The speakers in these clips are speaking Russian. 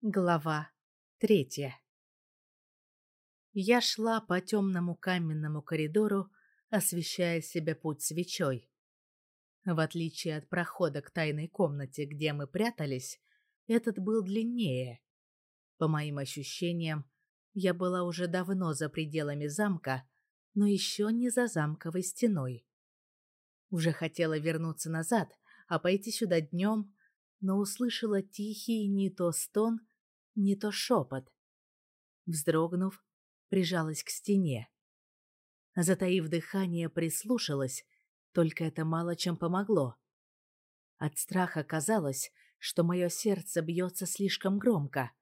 Глава третья Я шла по темному каменному коридору, освещая себе путь свечой. В отличие от прохода к тайной комнате, где мы прятались, этот был длиннее. По моим ощущениям, я была уже давно за пределами замка, но еще не за замковой стеной. Уже хотела вернуться назад, а пойти сюда днем, но услышала тихий не то стон, не то шепот. Вздрогнув, прижалась к стене. Затаив дыхание, прислушалась, только это мало чем помогло. От страха казалось, что мое сердце бьется слишком громко.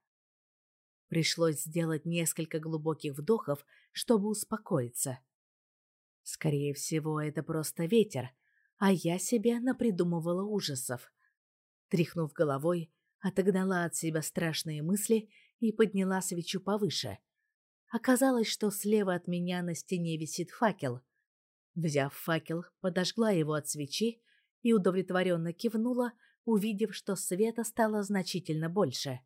Пришлось сделать несколько глубоких вдохов, чтобы успокоиться. Скорее всего, это просто ветер, а я себе напридумывала ужасов. Тряхнув головой, отогнала от себя страшные мысли и подняла свечу повыше. Оказалось, что слева от меня на стене висит факел. Взяв факел, подожгла его от свечи и удовлетворенно кивнула, увидев, что света стало значительно больше.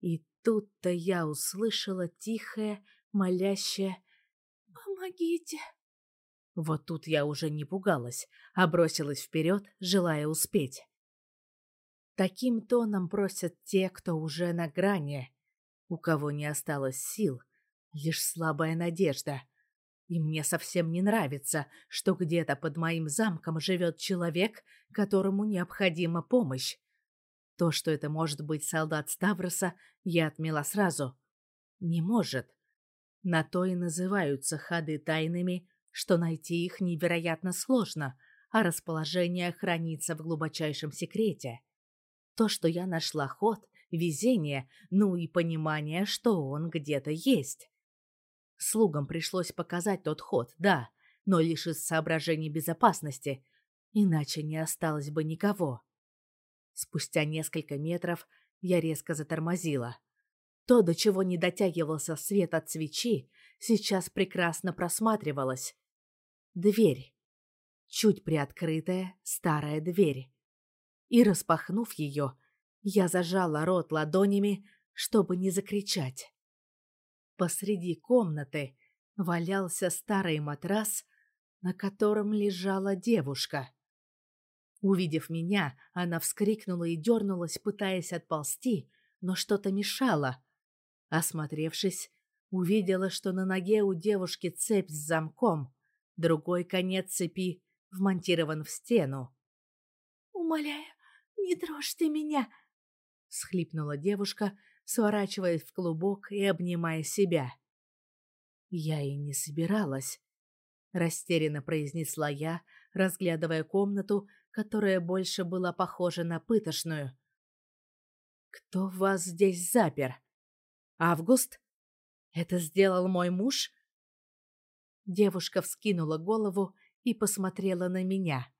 И тут-то я услышала тихое, молящее «Помогите!». Вот тут я уже не пугалась, а бросилась вперед, желая успеть. Таким тоном просят те, кто уже на грани, у кого не осталось сил, лишь слабая надежда. И мне совсем не нравится, что где-то под моим замком живет человек, которому необходима помощь. То, что это может быть солдат Ставроса, я отмела сразу. Не может. На то и называются ходы тайными, что найти их невероятно сложно, а расположение хранится в глубочайшем секрете. То, что я нашла ход, везение, ну и понимание, что он где-то есть. Слугам пришлось показать тот ход, да, но лишь из соображений безопасности, иначе не осталось бы никого. Спустя несколько метров я резко затормозила. То, до чего не дотягивался свет от свечи, сейчас прекрасно просматривалось. Дверь. Чуть приоткрытая старая дверь и, распахнув ее, я зажала рот ладонями, чтобы не закричать. Посреди комнаты валялся старый матрас, на котором лежала девушка. Увидев меня, она вскрикнула и дернулась, пытаясь отползти, но что-то мешало. Осмотревшись, увидела, что на ноге у девушки цепь с замком, другой конец цепи вмонтирован в стену. «Умоляю, «Не трожь ты меня!» — схлипнула девушка, сворачиваясь в клубок и обнимая себя. «Я и не собиралась», — растерянно произнесла я, разглядывая комнату, которая больше была похожа на пытошную. «Кто вас здесь запер? Август? Это сделал мой муж?» Девушка вскинула голову и посмотрела на меня.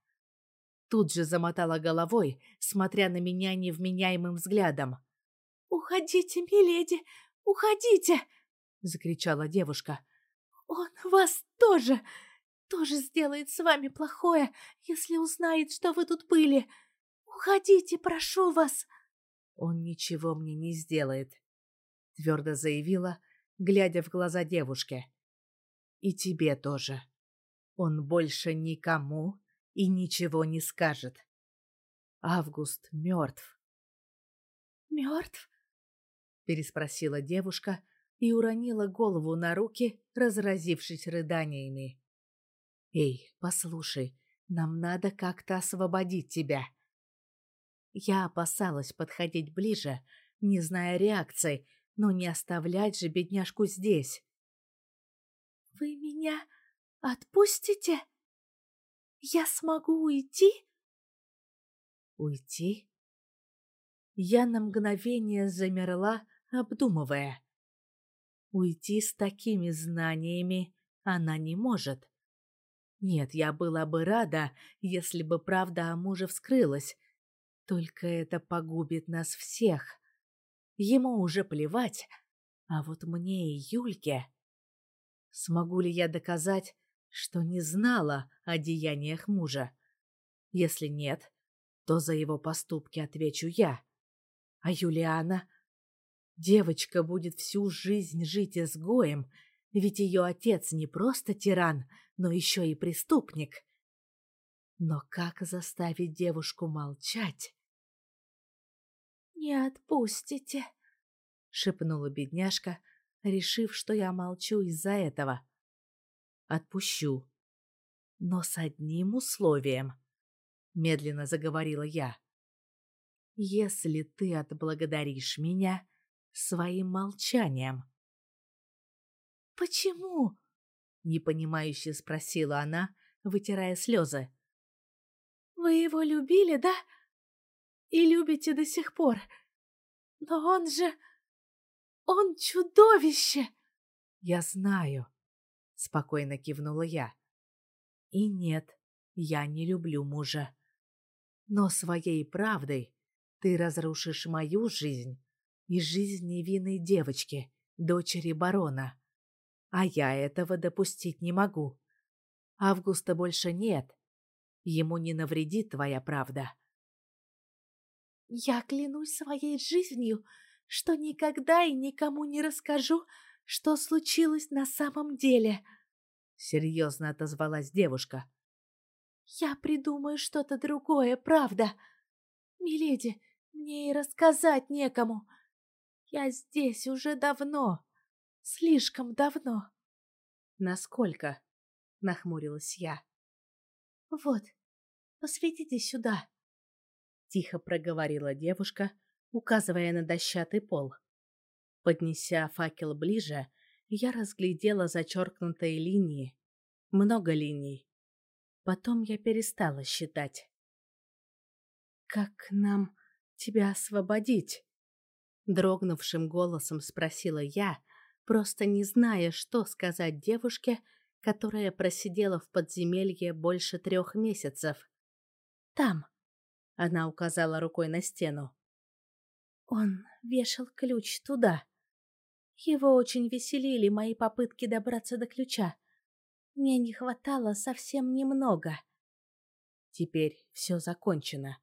Тут же замотала головой, смотря на меня невменяемым взглядом. «Уходите, миледи, уходите!» — закричала девушка. «Он вас тоже, тоже сделает с вами плохое, если узнает, что вы тут были. Уходите, прошу вас!» «Он ничего мне не сделает», — твердо заявила, глядя в глаза девушке. «И тебе тоже. Он больше никому и ничего не скажет. Август мертв. «Мертв?» — переспросила девушка и уронила голову на руки, разразившись рыданиями. «Эй, послушай, нам надо как-то освободить тебя». Я опасалась подходить ближе, не зная реакции, но не оставлять же бедняжку здесь. «Вы меня отпустите?» Я смогу уйти? Уйти? Я на мгновение замерла, обдумывая. Уйти с такими знаниями она не может. Нет, я была бы рада, если бы правда о муже вскрылась. Только это погубит нас всех. Ему уже плевать, а вот мне и Юльке... Смогу ли я доказать, что не знала о деяниях мужа. Если нет, то за его поступки отвечу я. А Юлиана Девочка будет всю жизнь жить изгоем, ведь ее отец не просто тиран, но еще и преступник. Но как заставить девушку молчать? «Не отпустите», — шепнула бедняжка, решив, что я молчу из-за этого. «Отпущу. Но с одним условием», — медленно заговорила я. «Если ты отблагодаришь меня своим молчанием». «Почему?» — непонимающе спросила она, вытирая слезы. «Вы его любили, да? И любите до сих пор. Но он же... Он чудовище!» «Я знаю», — спокойно кивнула я. «И нет, я не люблю мужа. Но своей правдой ты разрушишь мою жизнь и жизнь невинной девочки, дочери барона. А я этого допустить не могу. Августа больше нет. Ему не навредит твоя правда. Я клянусь своей жизнью, что никогда и никому не расскажу, что случилось на самом деле. Серьезно отозвалась девушка. Я придумаю что-то другое, правда. Миледи, мне и рассказать некому. Я здесь уже давно. Слишком давно. Насколько? Нахмурилась я. Вот, посветите сюда. Тихо проговорила девушка, указывая на дощатый пол. Поднеся факел ближе, я разглядела зачеркнутые линии. Много линий. Потом я перестала считать. «Как нам тебя освободить?» Дрогнувшим голосом спросила я, просто не зная, что сказать девушке, которая просидела в подземелье больше трех месяцев. «Там», — она указала рукой на стену. «Он вешал ключ туда. Его очень веселили мои попытки добраться до ключа. Мне не хватало совсем немного». «Теперь все закончено.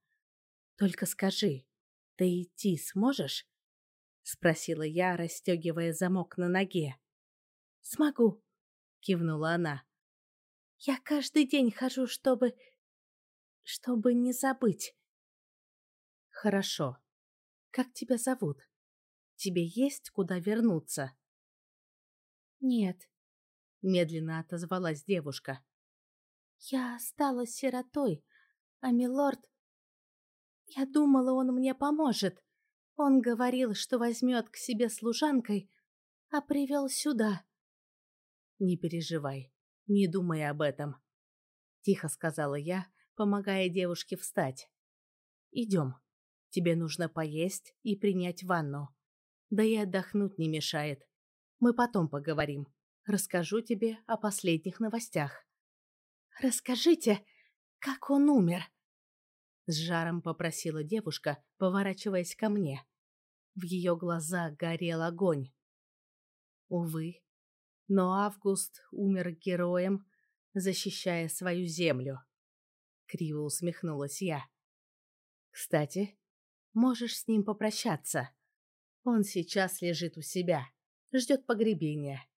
Только скажи, ты идти сможешь?» — спросила я, расстегивая замок на ноге. «Смогу», — кивнула она. «Я каждый день хожу, чтобы... чтобы не забыть». «Хорошо. Как тебя зовут? Тебе есть куда вернуться?» «Нет», — медленно отозвалась девушка. «Я стала сиротой, а милорд... Я думала, он мне поможет. Он говорил, что возьмет к себе служанкой, а привел сюда. «Не переживай, не думай об этом», — тихо сказала я, помогая девушке встать. «Идем. Тебе нужно поесть и принять ванну. Да и отдохнуть не мешает. Мы потом поговорим. Расскажу тебе о последних новостях». «Расскажите, как он умер?» С жаром попросила девушка, поворачиваясь ко мне. В ее глазах горел огонь. Увы, но Август умер героем, защищая свою землю. Криво усмехнулась я. Кстати, можешь с ним попрощаться. Он сейчас лежит у себя, ждет погребения.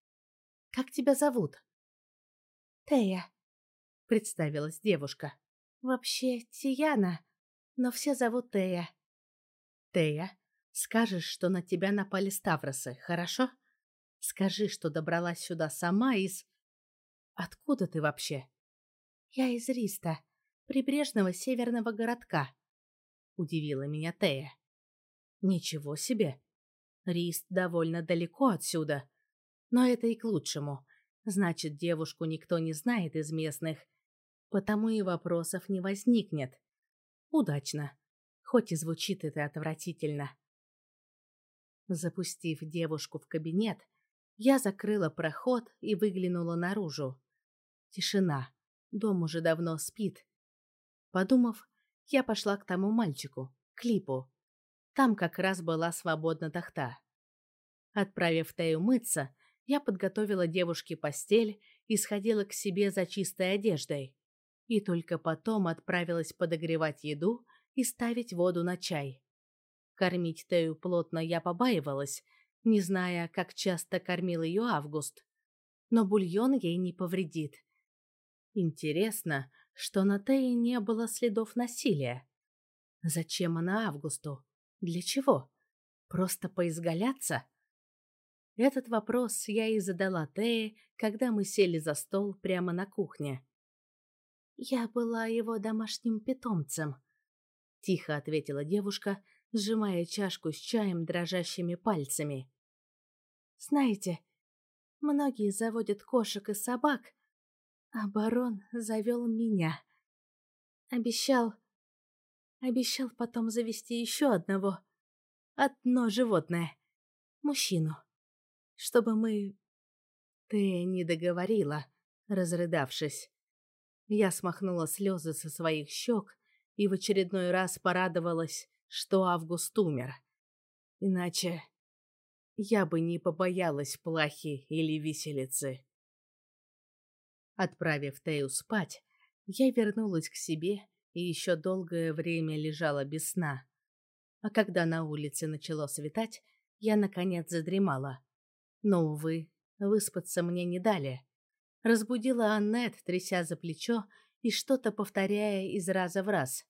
Как тебя зовут? Тея, представилась девушка. Вообще Тияна, но все зовут Тея. Тея, скажешь, что на тебя напали Ставросы, хорошо? Скажи, что добралась сюда сама из... Откуда ты вообще? Я из Риста, прибрежного северного городка. Удивила меня Тея. Ничего себе. Рист довольно далеко отсюда. Но это и к лучшему. Значит, девушку никто не знает из местных, потому и вопросов не возникнет. Удачно, хоть и звучит это отвратительно. Запустив девушку в кабинет, я закрыла проход и выглянула наружу. Тишина. Дом уже давно спит. Подумав, я пошла к тому мальчику, Клипу. Там как раз была свободна тахта. Отправив Тею мыться, я подготовила девушке постель и сходила к себе за чистой одеждой и только потом отправилась подогревать еду и ставить воду на чай. Кормить Тею плотно я побаивалась, не зная, как часто кормил ее Август. Но бульон ей не повредит. Интересно, что на Тее не было следов насилия. Зачем она Августу? Для чего? Просто поизгаляться? Этот вопрос я и задала Тее, когда мы сели за стол прямо на кухне. «Я была его домашним питомцем», — тихо ответила девушка, сжимая чашку с чаем дрожащими пальцами. «Знаете, многие заводят кошек и собак, а барон завел меня. Обещал... Обещал потом завести еще одного. Одно животное. Мужчину чтобы мы... Ты не договорила, разрыдавшись. Я смахнула слезы со своих щек и в очередной раз порадовалась, что Август умер. Иначе я бы не побоялась плахи или виселицы. Отправив Тею спать, я вернулась к себе и еще долгое время лежала без сна. А когда на улице начало светать, я, наконец, задремала. Но, увы, выспаться мне не дали. Разбудила Аннет, тряся за плечо и что-то повторяя из раза в раз.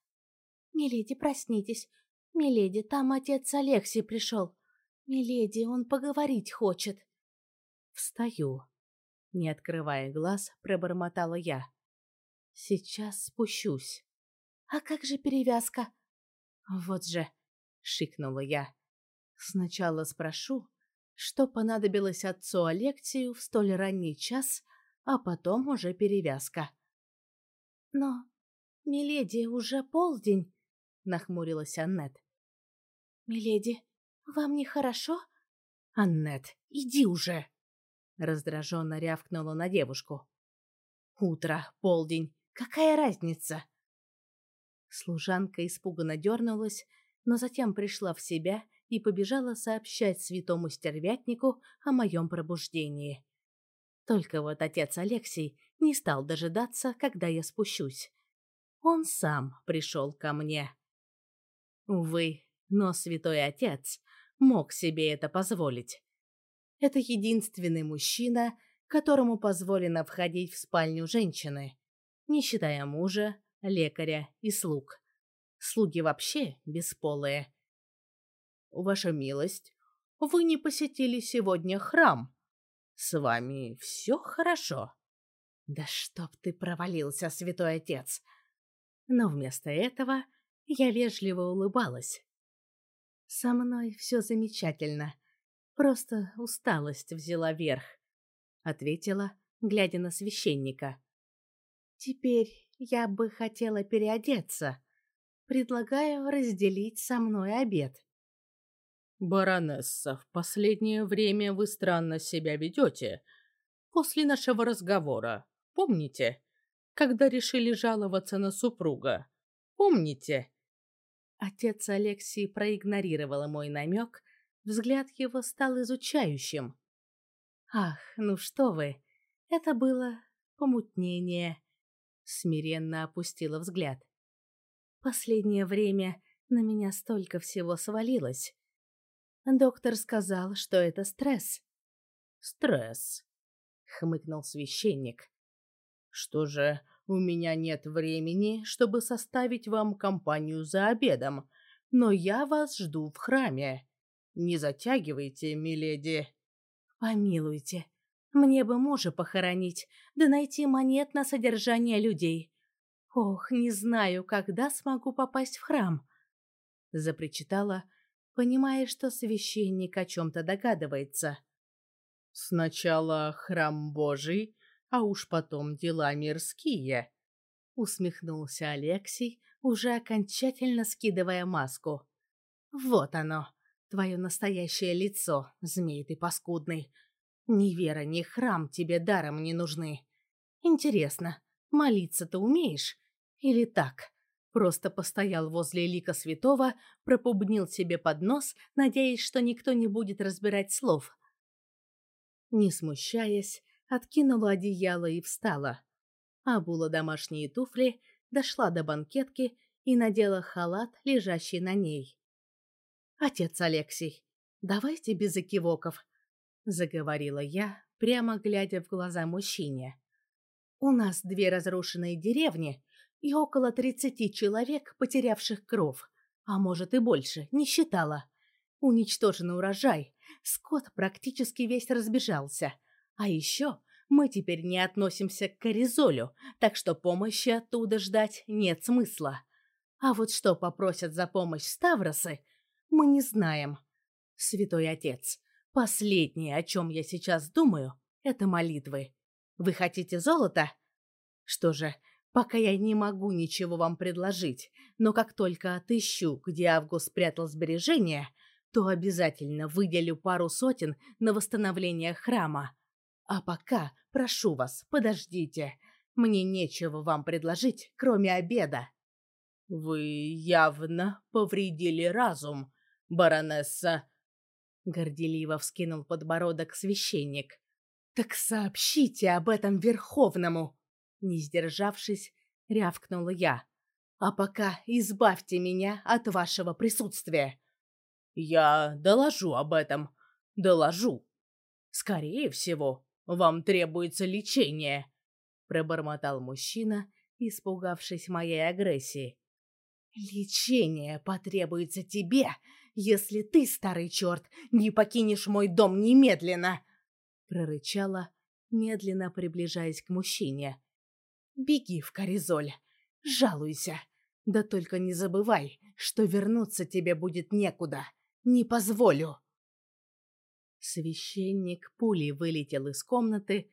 «Миледи, проснитесь. Миледи, там отец Алексей пришел. Миледи, он поговорить хочет». «Встаю». Не открывая глаз, пробормотала я. «Сейчас спущусь». «А как же перевязка?» «Вот же», — шикнула я. «Сначала спрошу, что понадобилось отцу Алексию в столь ранний час, а потом уже перевязка. «Но, миледи, уже полдень», — нахмурилась Аннет. «Миледи, вам нехорошо?» «Аннет, иди уже!» — раздраженно рявкнула на девушку. «Утро, полдень, какая разница?» Служанка испуганно дернулась, но затем пришла в себя и побежала сообщать святому стервятнику о моем пробуждении. Только вот отец Алексей не стал дожидаться, когда я спущусь. Он сам пришел ко мне. Увы, но святой отец мог себе это позволить. Это единственный мужчина, которому позволено входить в спальню женщины, не считая мужа, лекаря и слуг. Слуги вообще бесполые. Ваша милость, вы не посетили сегодня храм. С вами все хорошо? Да чтоб ты провалился, святой отец! Но вместо этого я вежливо улыбалась. Со мной все замечательно. Просто усталость взяла верх, ответила, глядя на священника. Теперь я бы хотела переодеться. Предлагаю разделить со мной обед. «Баронесса, в последнее время вы странно себя ведете. После нашего разговора, помните, когда решили жаловаться на супруга? Помните?» Отец Алексей проигнорировал мой намек, взгляд его стал изучающим. «Ах, ну что вы, это было помутнение», — смиренно опустила взгляд. «Последнее время на меня столько всего свалилось». Доктор сказал, что это стресс. Стресс, хмыкнул священник. Что же, у меня нет времени, чтобы составить вам компанию за обедом, но я вас жду в храме. Не затягивайте, миледи. Помилуйте, мне бы мужа похоронить, да найти монет на содержание людей. Ох, не знаю, когда смогу попасть в храм, запричитала понимая, что священник о чем-то догадывается. «Сначала храм Божий, а уж потом дела мирские», — усмехнулся Алексей, уже окончательно скидывая маску. «Вот оно, твое настоящее лицо, змей ты паскудный. Ни вера, ни храм тебе даром не нужны. Интересно, молиться ты умеешь? Или так, Просто постоял возле лика святого, пропубнил себе под нос, надеясь, что никто не будет разбирать слов. Не смущаясь, откинула одеяло и встала. Обула домашние туфли, дошла до банкетки и надела халат, лежащий на ней. Отец Алексей, давайте без экивоков, заговорила я, прямо глядя в глаза мужчине. У нас две разрушенные деревни и около тридцати человек, потерявших кров, а может и больше, не считала. Уничтожен урожай, скот практически весь разбежался. А еще мы теперь не относимся к Коризолю, так что помощи оттуда ждать нет смысла. А вот что попросят за помощь Ставросы, мы не знаем. Святой Отец, последнее, о чем я сейчас думаю, это молитвы. Вы хотите золото? Что же, пока я не могу ничего вам предложить, но как только отыщу, где Август спрятал сбережения, то обязательно выделю пару сотен на восстановление храма. А пока, прошу вас, подождите. Мне нечего вам предложить, кроме обеда. Вы явно повредили разум, баронесса. Горделиво вскинул подбородок священник. Так сообщите об этом верховному. Не сдержавшись, рявкнула я. А пока избавьте меня от вашего присутствия. Я доложу об этом. Доложу. Скорее всего, вам требуется лечение, пробормотал мужчина, испугавшись моей агрессии. Лечение потребуется тебе, если ты, старый черт, не покинешь мой дом немедленно, прорычала, медленно приближаясь к мужчине. Беги в Коризоль, жалуйся. Да только не забывай, что вернуться тебе будет некуда. Не позволю. Священник пулей вылетел из комнаты,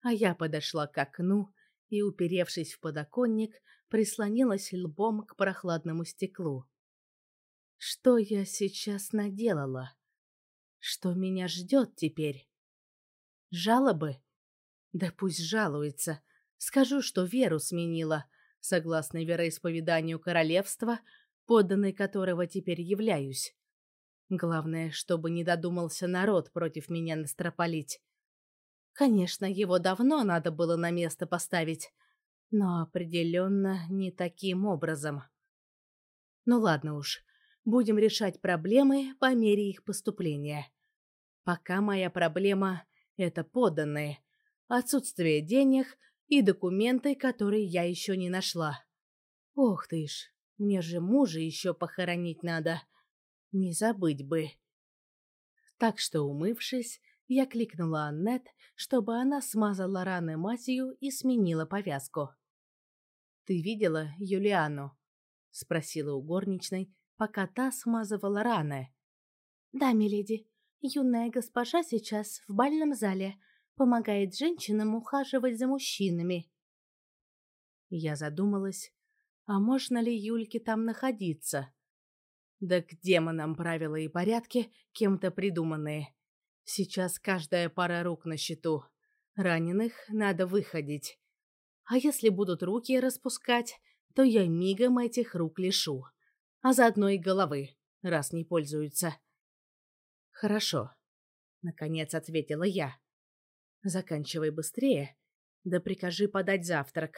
а я подошла к окну и, уперевшись в подоконник, прислонилась лбом к прохладному стеклу. Что я сейчас наделала? Что меня ждет теперь? Жалобы? Да пусть жалуется. Скажу, что веру сменила, согласно вероисповеданию королевства, подданной которого теперь являюсь. Главное, чтобы не додумался народ против меня настропалить. Конечно, его давно надо было на место поставить, но определенно не таким образом. Ну ладно уж, будем решать проблемы по мере их поступления. Пока моя проблема — это подданные, отсутствие денег — и документы, которые я еще не нашла. Ох ты ж, мне же мужа еще похоронить надо. Не забыть бы. Так что, умывшись, я кликнула Аннет, чтобы она смазала раны мазью и сменила повязку. «Ты видела Юлиану?» — спросила у горничной, пока та смазывала раны. «Да, миледи. Юная госпожа сейчас в бальном зале помогает женщинам ухаживать за мужчинами. Я задумалась, а можно ли Юльке там находиться? Да к демонам правила и порядки, кем-то придуманные. Сейчас каждая пара рук на счету. Раненых надо выходить. А если будут руки распускать, то я мигом этих рук лишу. А заодно и головы, раз не пользуются. Хорошо, наконец ответила я. Заканчивай быстрее, да прикажи подать завтрак.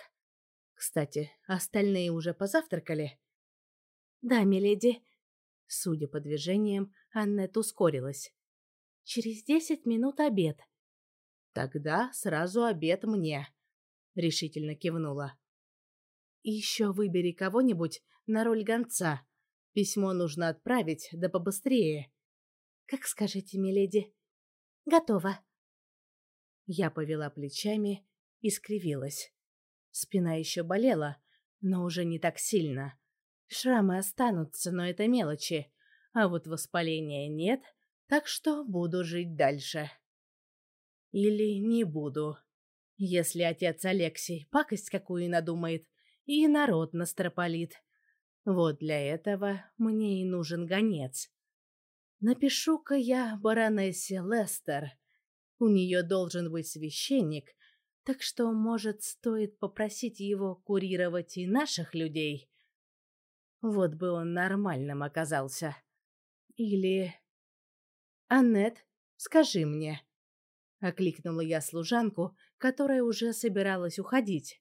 Кстати, остальные уже позавтракали? Да, миледи. Судя по движениям, Аннет ускорилась. Через десять минут обед. Тогда сразу обед мне, решительно кивнула. И еще выбери кого-нибудь на роль гонца. Письмо нужно отправить, да побыстрее. Как скажете, миледи. Готово. Я повела плечами и скривилась. Спина еще болела, но уже не так сильно. Шрамы останутся, но это мелочи. А вот воспаления нет, так что буду жить дальше. Или не буду. Если отец Алексей пакость какую надумает, и народ настропалит. Вот для этого мне и нужен гонец. Напишу-ка я баронессе Лестер, у нее должен быть священник, так что, может, стоит попросить его курировать и наших людей? Вот бы он нормальным оказался. Или... «Аннет, скажи мне...» Окликнула я служанку, которая уже собиралась уходить.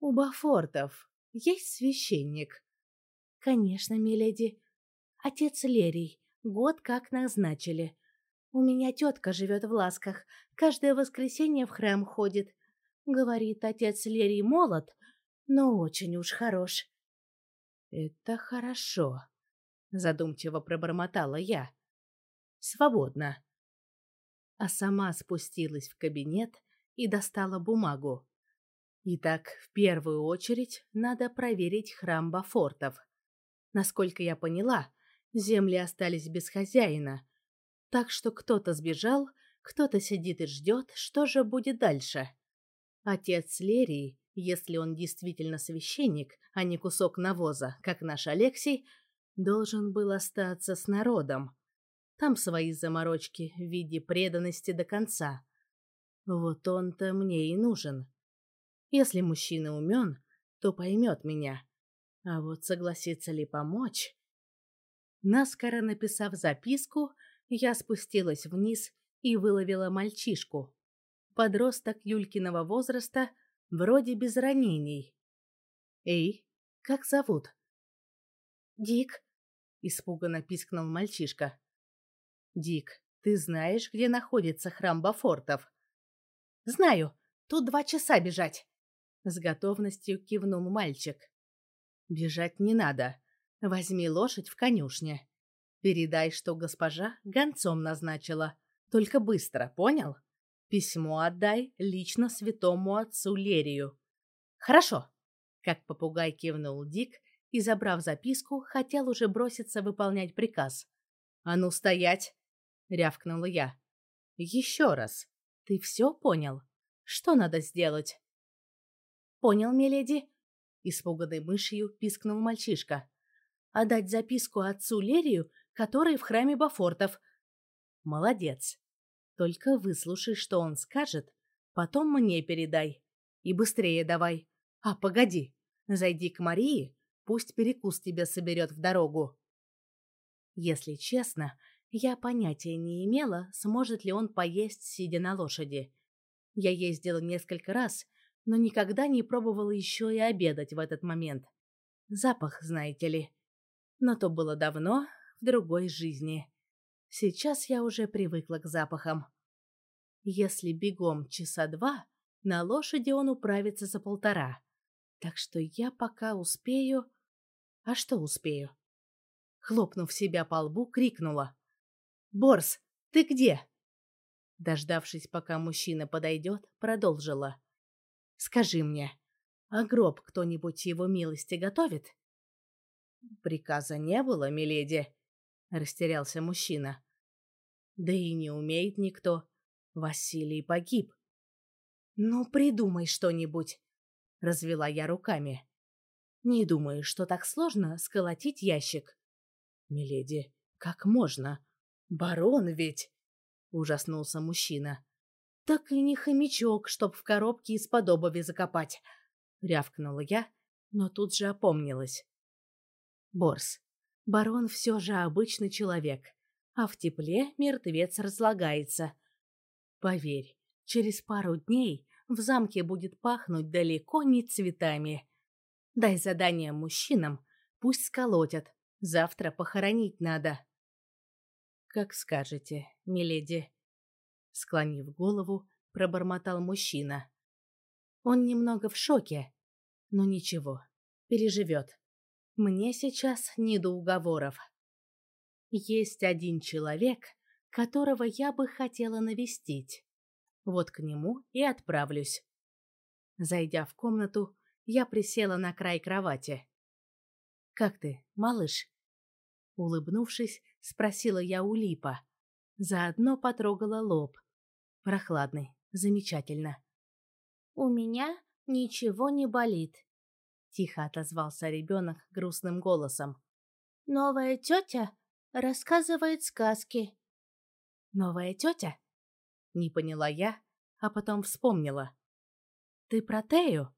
«У Бафортов есть священник?» «Конечно, миледи. отец Лерий. Год как назначили. У меня тетка живет в Ласках. Каждое воскресенье в храм ходит. Говорит, отец Лерий молод, но очень уж хорош. Это хорошо, задумчиво пробормотала я. Свободно. А сама спустилась в кабинет и достала бумагу. Итак, в первую очередь надо проверить храм Бафортов. Насколько я поняла, земли остались без хозяина, так что кто-то сбежал, кто-то сидит и ждет, что же будет дальше. Отец Лерии, если он действительно священник, а не кусок навоза, как наш Алексей, должен был остаться с народом. Там свои заморочки в виде преданности до конца. Вот он-то мне и нужен. Если мужчина умен, то поймет меня. А вот согласится ли помочь? Наскоро написав записку, я спустилась вниз и выловила мальчишку. Подросток Юлькиного возраста, вроде без ранений. «Эй, как зовут?» «Дик», — испуганно пискнул мальчишка. «Дик, ты знаешь, где находится храм Бафортов?» «Знаю. Тут два часа бежать». С готовностью кивнул мальчик. «Бежать не надо. Возьми лошадь в конюшне. Передай, что госпожа гонцом назначила. Только быстро, понял? Письмо отдай лично святому отцу Лерию». «Хорошо», — как попугай кивнул Дик и, забрав записку, хотел уже броситься выполнять приказ. «А ну, стоять!» — рявкнула я. «Еще раз. Ты все понял? Что надо сделать?» «Понял, миледи», — испуганной мышью пискнул мальчишка. «Отдать записку отцу Лерию, который в храме Бафортов». «Молодец. Только выслушай, что он скажет, потом мне передай. И быстрее давай. А, погоди, зайди к Марии, пусть перекус тебя соберет в дорогу». Если честно, я понятия не имела, сможет ли он поесть, сидя на лошади. Я ездила несколько раз, но никогда не пробовала еще и обедать в этот момент. Запах, знаете ли. Но то было давно, в другой жизни. Сейчас я уже привыкла к запахам. Если бегом часа два, на лошади он управится за полтора. Так что я пока успею... А что успею? Хлопнув себя по лбу, крикнула. «Борс, ты где?» Дождавшись, пока мужчина подойдет, продолжила. «Скажи мне, а гроб кто-нибудь его милости готовит?» «Приказа не было, миледи», — растерялся мужчина. «Да и не умеет никто. Василий погиб». «Ну, придумай что-нибудь», — развела я руками. «Не думаю, что так сложно сколотить ящик». «Миледи, как можно? Барон ведь!» — ужаснулся мужчина. «Так и не хомячок, чтоб в коробке из-под обуви закопать!» — рявкнула я, но тут же опомнилась. «Борс, барон все же обычный человек, а в тепле мертвец разлагается. Поверь, через пару дней в замке будет пахнуть далеко не цветами. Дай задание мужчинам, пусть сколотят, Завтра похоронить надо. Как скажете, миледи. Склонив голову, пробормотал мужчина. Он немного в шоке, но ничего, переживет. Мне сейчас не до уговоров. Есть один человек, которого я бы хотела навестить. Вот к нему и отправлюсь. Зайдя в комнату, я присела на край кровати. «Как ты, малыш?» Улыбнувшись, спросила я у Липа. Заодно потрогала лоб. Прохладный, замечательно. «У меня ничего не болит», — тихо отозвался ребенок грустным голосом. «Новая тетя рассказывает сказки». «Новая тетя?» — не поняла я, а потом вспомнила. «Ты про Тею?»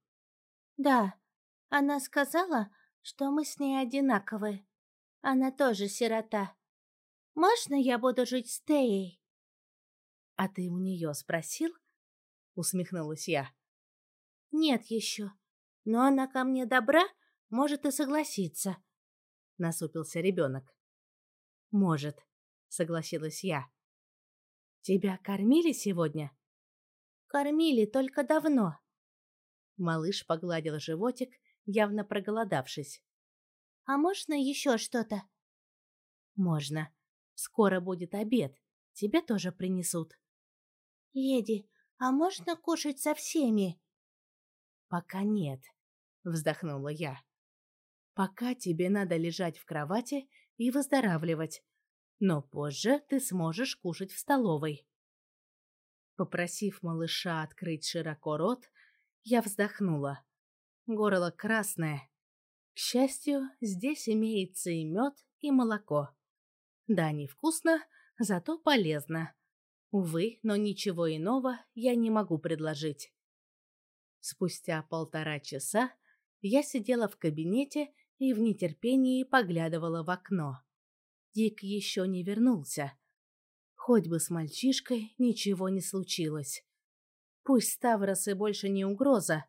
«Да, она сказала, что мы с ней одинаковы. Она тоже сирота. Можно я буду жить с Теей?» «А ты у нее спросил?» — усмехнулась я. «Нет еще. Но она ко мне добра, может и согласиться», — насупился ребенок. Может, согласилась я. Тебя кормили сегодня? Кормили только давно. Малыш погладил животик, явно проголодавшись. А можно еще что-то? Можно. Скоро будет обед. Тебе тоже принесут. Леди, а можно кушать со всеми? Пока нет, вздохнула я. Пока тебе надо лежать в кровати и выздоравливать, но позже ты сможешь кушать в столовой. Попросив малыша открыть широко рот, я вздохнула. Горло красное. К счастью, здесь имеется и мед, и молоко. Да, невкусно, зато полезно. Увы, но ничего иного я не могу предложить. Спустя полтора часа я сидела в кабинете и в нетерпении поглядывала в окно. Дик еще не вернулся. Хоть бы с мальчишкой ничего не случилось. Пусть Ставросы больше не угроза,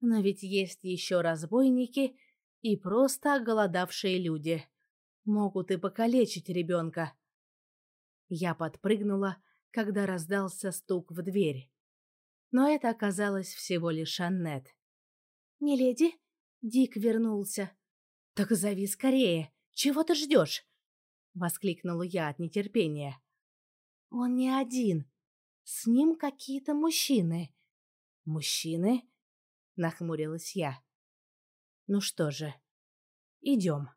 но ведь есть еще разбойники и просто оголодавшие люди. Могут и покалечить ребенка. Я подпрыгнула, когда раздался стук в дверь. Но это оказалось всего лишь Аннет. «Миледи, Дик вернулся». «Так зови скорее! Чего ты ждешь?» Воскликнула я от нетерпения. «Он не один. С ним какие-то мужчины». «Мужчины?» Нахмурилась я. «Ну что же, идем».